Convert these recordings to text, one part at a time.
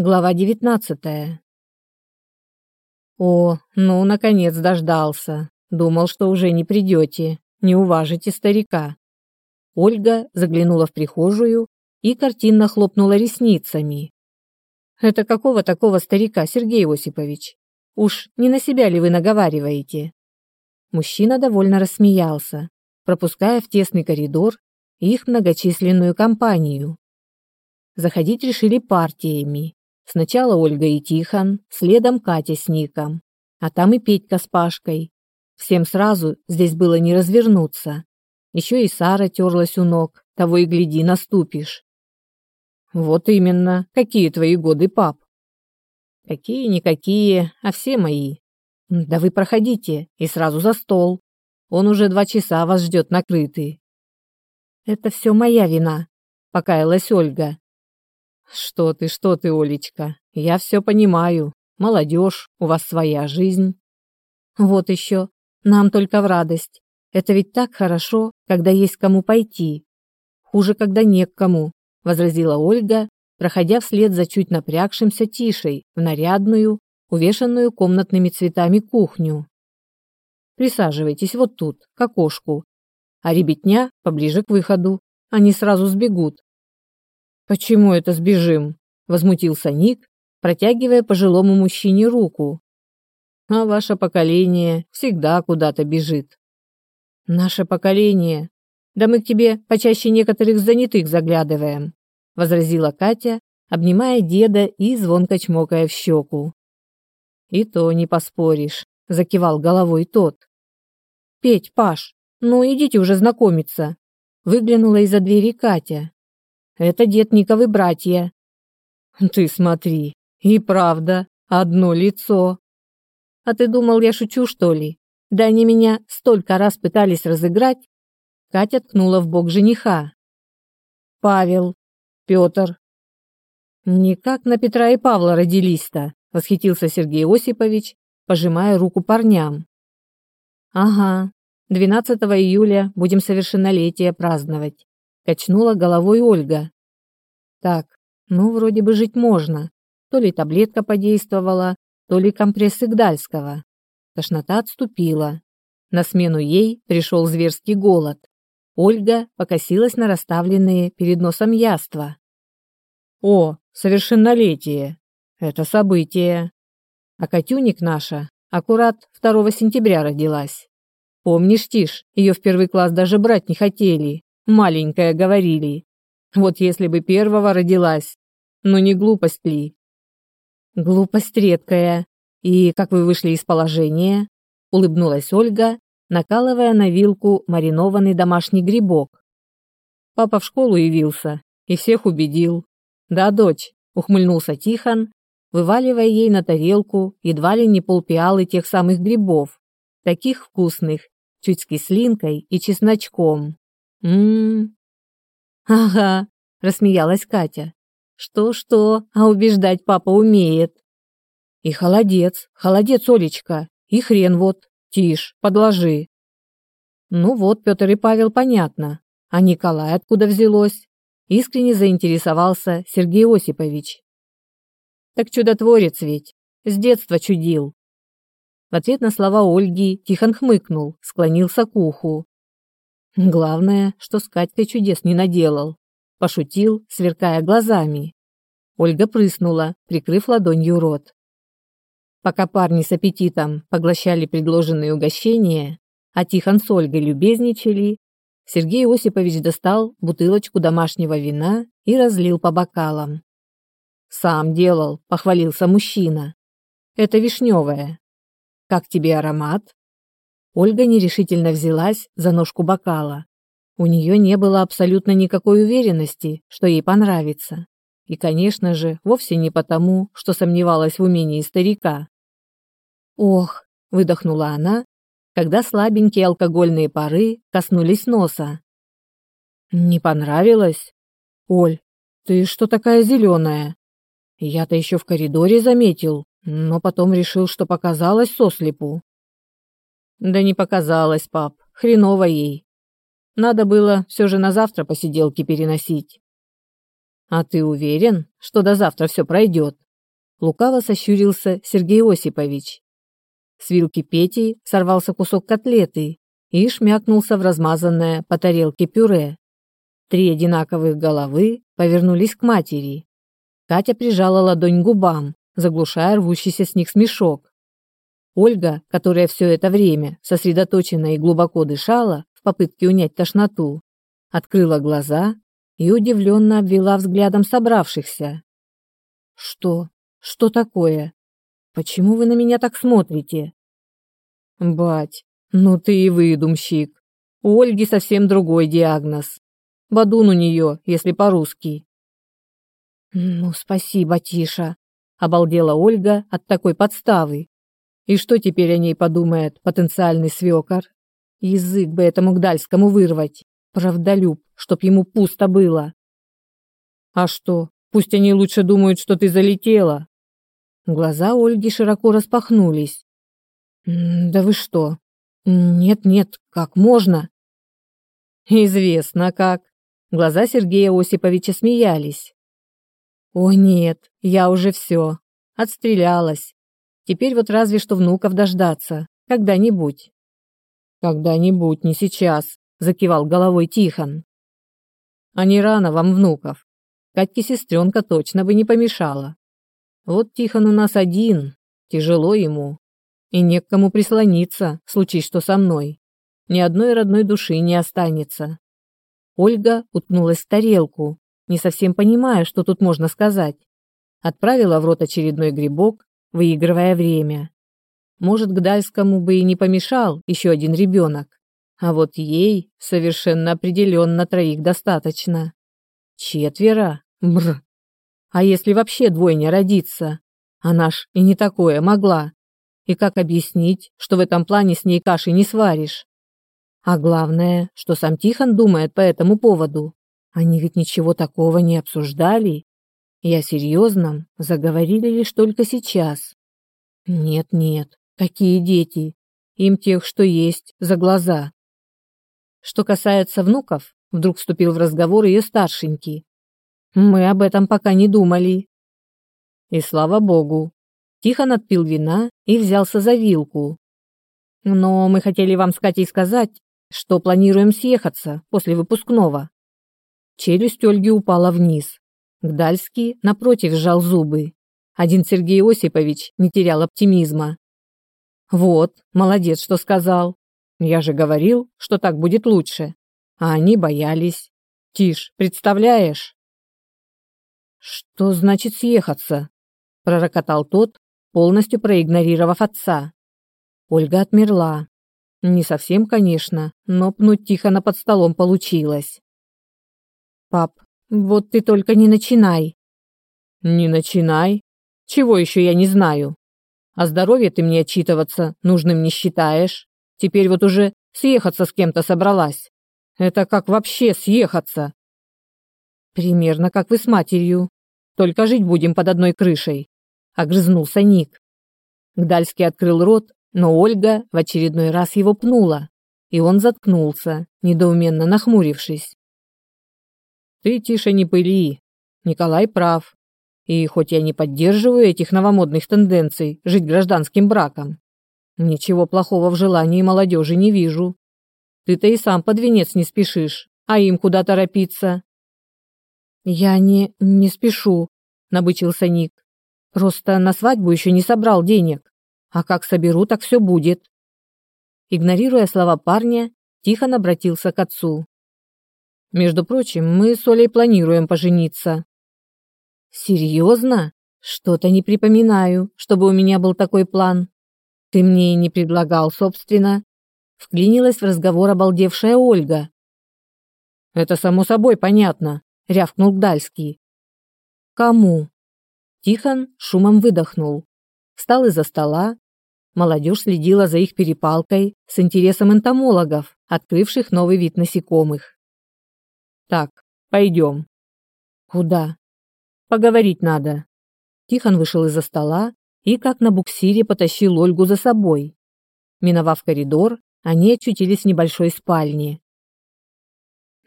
Глава девятнадцатая. О, ну, наконец дождался. Думал, что уже не придете, не уважите старика. Ольга заглянула в прихожую и картинно хлопнула ресницами. Это какого такого старика, Сергей Осипович? Уж не на себя ли вы наговариваете? Мужчина довольно рассмеялся, пропуская в тесный коридор их многочисленную компанию. Заходить решили партиями, Сначала Ольга и Тихон, следом Катя с Ником, а там и Петька с Пашкой. Всем сразу здесь было не развернуться. Еще и Сара терлась у ног, того и гляди, наступишь. Вот именно, какие твои годы, пап? Какие-никакие, а все мои. Да вы проходите и сразу за стол. Он уже два часа вас ждет накрытый. Это все моя вина, покаялась Ольга. Что ты, что ты, Олечка? Я все понимаю. Молодежь, у вас своя жизнь. Вот еще. Нам только в радость. Это ведь так хорошо, когда есть кому пойти. Хуже, когда не к кому, возразила Ольга, проходя вслед за чуть напрягшимся Тишей в нарядную, увешанную комнатными цветами кухню. Присаживайтесь вот тут, к окошку, а ребятня поближе к выходу. Они сразу сбегут, «Почему это сбежим?» – возмутился Ник, протягивая пожилому мужчине руку. «А ваше поколение всегда куда-то бежит». «Наше поколение? Да мы к тебе почаще некоторых занятых заглядываем», – возразила Катя, обнимая деда и звонко чмокая в щеку. «И то не поспоришь», – закивал головой тот. «Петь, Паш, ну идите уже знакомиться», – выглянула из-за двери Катя. Это дед Никовы братья. Ты смотри, и правда, одно лицо. А ты думал, я шучу, что ли? Да они меня столько раз пытались разыграть. Катя ткнула в бок жениха. Павел, Петр. Никак на Петра и Павла родились-то, восхитился Сергей Осипович, пожимая руку парням. Ага, 12 июля будем совершеннолетие праздновать качнула головой Ольга. Так, ну вроде бы жить можно. То ли таблетка подействовала, то ли компресс Игдальского. Тошнота отступила. На смену ей пришел зверский голод. Ольга покосилась на расставленные перед носом яства. О, совершеннолетие. Это событие. А Катюник наша аккурат 2 сентября родилась. Помнишь, Тиш, ее в первый класс даже брать не хотели маленькая, говорили. Вот если бы первого родилась. Ну не глупость ли? Глупость редкая. И как вы вышли из положения? Улыбнулась Ольга, накалывая на вилку маринованный домашний грибок. Папа в школу явился и всех убедил. Да, дочь, ухмыльнулся Тихон, вываливая ей на тарелку едва ли не полпиалы тех самых грибов, таких вкусных, чуть с кислинкой и чесночком. М, Ага, рассмеялась Катя. Что-что, а убеждать папа умеет. И холодец, холодец, Олечка, и хрен вот. Тишь, подложи. Ну вот, Петр и Павел, понятно. А Николай откуда взялось? Искренне заинтересовался Сергей Осипович. Так чудотворец ведь, с детства чудил. В ответ на слова Ольги Тихон хмыкнул, склонился к уху. Главное, что с Катькой чудес не наделал. Пошутил, сверкая глазами. Ольга прыснула, прикрыв ладонью рот. Пока парни с аппетитом поглощали предложенные угощения, а Тихон с Ольгой любезничали, Сергей Осипович достал бутылочку домашнего вина и разлил по бокалам. «Сам делал», — похвалился мужчина. «Это вишневое. Как тебе аромат?» Ольга нерешительно взялась за ножку бокала. У нее не было абсолютно никакой уверенности, что ей понравится. И, конечно же, вовсе не потому, что сомневалась в умении старика. «Ох!» – выдохнула она, когда слабенькие алкогольные пары коснулись носа. «Не понравилось? Оль, ты что такая зеленая? Я-то еще в коридоре заметил, но потом решил, что показалось сослепу. Да не показалось, пап. Хреново ей. Надо было все же на завтра посиделки переносить. А ты уверен, что до завтра все пройдет? Лукаво сощурился Сергей Осипович. С вилки Пети сорвался кусок котлеты и шмякнулся в размазанное по тарелке пюре. Три одинаковых головы повернулись к матери. Катя прижала ладонь к губам, заглушая рвущийся с них смешок. Ольга, которая все это время сосредоточенно и глубоко дышала в попытке унять тошноту, открыла глаза и удивленно обвела взглядом собравшихся. «Что? Что такое? Почему вы на меня так смотрите?» «Бать, ну ты и выдумщик. У Ольги совсем другой диагноз. Бадун у нее, если по-русски». «Ну, спасибо, Тиша», — обалдела Ольга от такой подставы. «И что теперь о ней подумает потенциальный свекор? Язык бы этому гдальскому вырвать. Правдолюб, чтоб ему пусто было». «А что, пусть они лучше думают, что ты залетела». Глаза Ольги широко распахнулись. «Да вы что? Нет-нет, как можно?» «Известно как». Глаза Сергея Осиповича смеялись. «О нет, я уже все. Отстрелялась. Теперь вот разве что внуков дождаться. Когда-нибудь». «Когда-нибудь, не сейчас», — закивал головой Тихон. «А не рано вам внуков. Катьке сестренка точно бы не помешала. Вот Тихон у нас один, тяжело ему, и не к кому прислониться, случись что со мной. Ни одной родной души не останется. Ольга уткнулась в тарелку, не совсем понимая, что тут можно сказать. Отправила в рот очередной грибок, выигрывая время. Может, Гдальскому бы и не помешал еще один ребенок, а вот ей совершенно определенно троих достаточно. Четверо? Бр. А если вообще двойня родится? Она ж и не такое могла. И как объяснить, что в этом плане с ней каши не сваришь? А главное, что сам Тихон думает по этому поводу. Они ведь ничего такого не обсуждали. И о серьезном заговорили лишь только сейчас. Нет-нет, какие дети? Им тех, что есть, за глаза. Что касается внуков, вдруг вступил в разговор ее старшенький. Мы об этом пока не думали. И слава богу, Тихон отпил вина и взялся за вилку. Но мы хотели вам с Катей сказать, что планируем съехаться после выпускного. Челюсть Ольги упала вниз. Гдальский, напротив, сжал зубы. Один Сергей Осипович не терял оптимизма. «Вот, молодец, что сказал. Я же говорил, что так будет лучше. А они боялись. Тишь, представляешь?» «Что значит съехаться?» – пророкотал тот, полностью проигнорировав отца. Ольга отмерла. Не совсем, конечно, но пнуть Тихона под столом получилось. «Пап, вот ты только не начинай». «Не начинай? Чего еще я не знаю? О здоровье ты мне отчитываться нужным не считаешь. Теперь вот уже съехаться с кем-то собралась. Это как вообще съехаться?» «Примерно как вы с матерью. Только жить будем под одной крышей огрызнулся Ник. Гдальский открыл рот, но Ольга в очередной раз его пнула, и он заткнулся, недоуменно нахмурившись. Ты тише не пыли. Николай прав. И хоть я не поддерживаю этих новомодных тенденций жить гражданским браком, ничего плохого в желании молодежи не вижу. Ты-то и сам под венец не спешишь, а им куда торопиться? Я не не спешу, набычился Ник. Просто на свадьбу еще не собрал денег. А как соберу, так все будет. Игнорируя слова парня, Тихон обратился к отцу. Между прочим, мы с Олей планируем пожениться. Серьезно? Что-то не припоминаю, чтобы у меня был такой план. Ты мне не предлагал, собственно. Вклинилась в разговор обалдевшая Ольга. Это само собой понятно, рявкнул Гдальский. Кому? Тихон шумом выдохнул. Встал из-за стола. Молодежь следила за их перепалкой с интересом энтомологов, открывших новый вид насекомых. «Так, пойдем». «Куда?» «Поговорить надо». Тихон вышел из-за стола и, как на буксире, потащил Ольгу за собой. Миновав коридор, они очутились в небольшой спальне.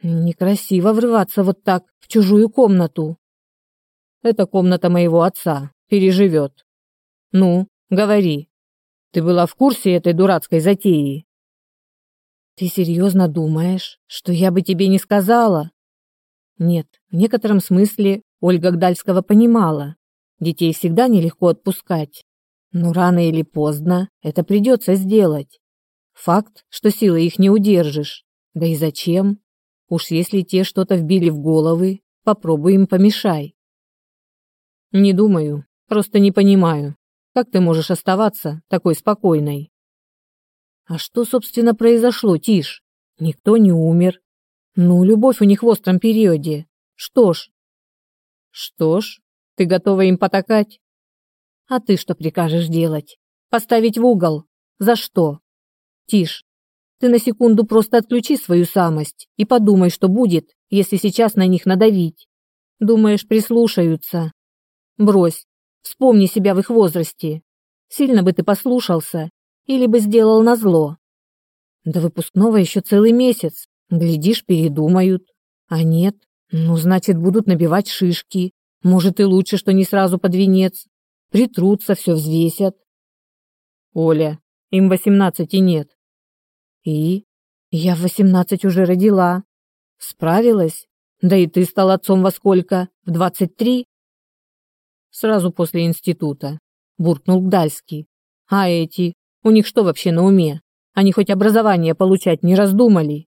«Некрасиво врываться вот так в чужую комнату», это комната моего отца, переживет. Ну, говори. Ты была в курсе этой дурацкой затеи? Ты серьезно думаешь, что я бы тебе не сказала? Нет, в некотором смысле Ольга Гдальского понимала. Детей всегда нелегко отпускать. Но рано или поздно это придется сделать. Факт, что силой их не удержишь. Да и зачем? Уж если те что-то вбили в головы, попробуй им помешай. Не думаю, просто не понимаю, как ты можешь оставаться такой спокойной. А что, собственно, произошло, Тиш? Никто не умер. Ну, любовь у них в остром периоде. Что ж? Что ж, ты готова им потакать? А ты что прикажешь делать? Поставить в угол? За что? Тиш, ты на секунду просто отключи свою самость и подумай, что будет, если сейчас на них надавить. Думаешь, прислушаются? Брось, вспомни себя в их возрасте. Сильно бы ты послушался или бы сделал назло. До выпускного еще целый месяц. Глядишь, передумают. А нет, ну, значит, будут набивать шишки. Может, и лучше, что не сразу под венец. Притрутся, все взвесят. Оля, им восемнадцати нет. И? Я в восемнадцать уже родила. Справилась? Да и ты стал отцом во сколько? В двадцать три? Сразу после института. Буркнул Гдальский. А эти? У них что вообще на уме? Они хоть образование получать не раздумали?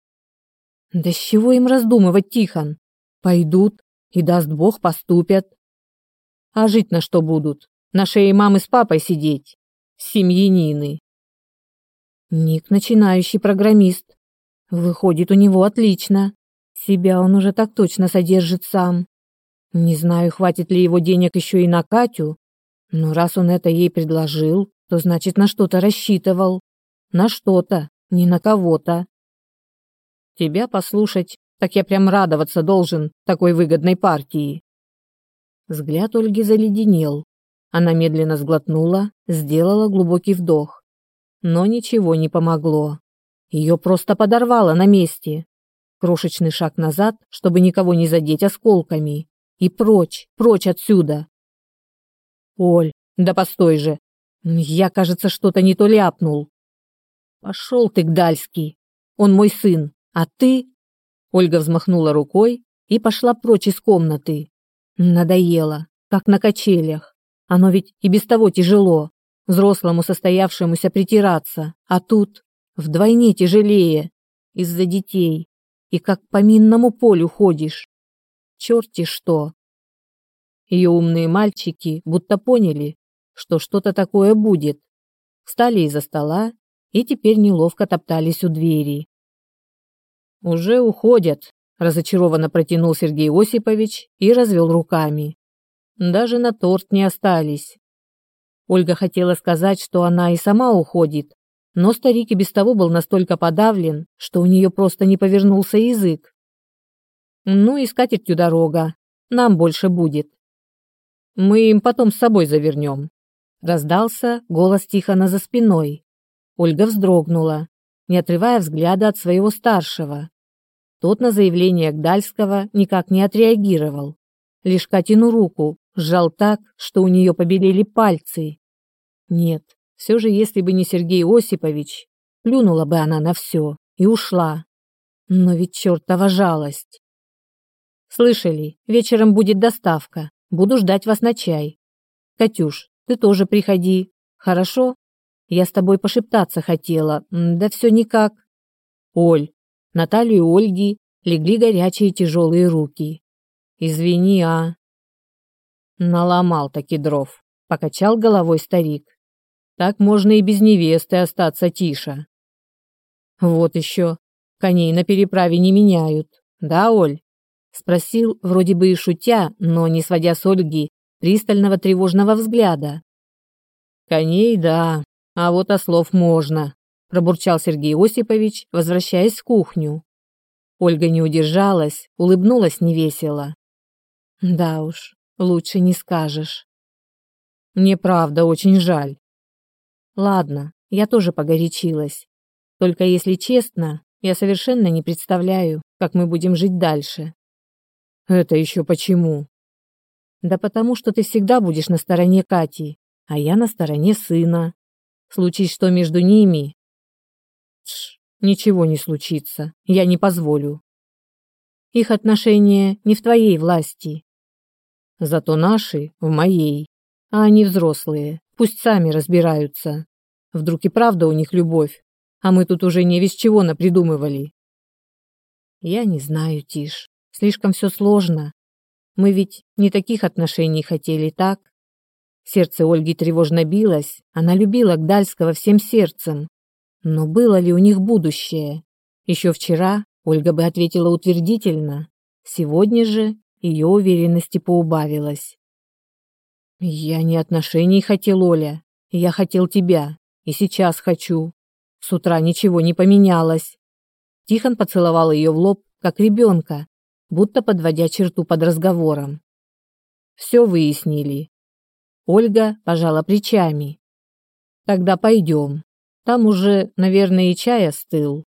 Да с чего им раздумывать, Тихон? Пойдут и, даст Бог, поступят. А жить на что будут? На шее мамы с папой сидеть? Семьянины. Ник начинающий программист. Выходит, у него отлично. Себя он уже так точно содержит сам. Не знаю, хватит ли его денег еще и на Катю, но раз он это ей предложил, то значит на что-то рассчитывал. На что-то, не на кого-то. Тебя послушать, так я прям радоваться должен такой выгодной партии. Взгляд Ольги заледенел. Она медленно сглотнула, сделала глубокий вдох но ничего не помогло. Ее просто подорвало на месте. Крошечный шаг назад, чтобы никого не задеть осколками. И прочь, прочь отсюда. Оль, да постой же. Я, кажется, что-то не то ляпнул. Пошел ты, Гдальский. Он мой сын, а ты... Ольга взмахнула рукой и пошла прочь из комнаты. Надоело, как на качелях. Оно ведь и без того тяжело взрослому состоявшемуся притираться, а тут вдвойне тяжелее из-за детей и как по минному полю ходишь. Черти что. Ее умные мальчики будто поняли, что что-то такое будет. Встали из-за стола и теперь неловко топтались у двери. «Уже уходят», – разочарованно протянул Сергей Осипович и развел руками. «Даже на торт не остались. Ольга хотела сказать, что она и сама уходит, но старик и без того был настолько подавлен, что у нее просто не повернулся язык. Ну и скатертью дорога. Нам больше будет. Мы им потом с собой завернем. Раздался голос Тихона за спиной. Ольга вздрогнула, не отрывая взгляда от своего старшего. Тот на заявление Гдальского никак не отреагировал. Лишь Катину руку сжал так, что у нее побелели пальцы. Нет, все же если бы не Сергей Осипович, плюнула бы она на все и ушла. Но ведь чертова жалость. Слышали, вечером будет доставка. Буду ждать вас на чай. Катюш, ты тоже приходи. Хорошо? Я с тобой пошептаться хотела. Да все никак. Оль, Наталью и Ольги легли горячие тяжелые руки. Извини, а... Наломал таки дров. Покачал головой старик. Так можно и без невесты остаться тише. Вот еще. Коней на переправе не меняют. Да, Оль? Спросил, вроде бы и шутя, но не сводя с Ольги пристального тревожного взгляда. Коней, да, а вот ослов можно, пробурчал Сергей Осипович, возвращаясь в кухню. Ольга не удержалась, улыбнулась невесело. Да уж, лучше не скажешь. Мне правда очень жаль. Ладно, я тоже погорячилась. Только если честно, я совершенно не представляю, как мы будем жить дальше. Это еще почему? Да потому что ты всегда будешь на стороне Кати, а я на стороне сына. Случись что между ними... Тш, ничего не случится, я не позволю. Их отношения не в твоей власти. Зато наши в моей. А они взрослые, пусть сами разбираются. Вдруг и правда у них любовь, а мы тут уже не весь чего напридумывали. Я не знаю, Тиш, слишком все сложно. Мы ведь не таких отношений хотели, так? Сердце Ольги тревожно билось, она любила Гдальского всем сердцем. Но было ли у них будущее? Еще вчера Ольга бы ответила утвердительно. Сегодня же ее уверенности поубавилось. «Я не отношений хотел, Оля. Я хотел тебя. И сейчас хочу. С утра ничего не поменялось». Тихон поцеловал ее в лоб, как ребенка, будто подводя черту под разговором. «Все выяснили». Ольга пожала плечами. «Тогда пойдем. Там уже, наверное, и чай остыл».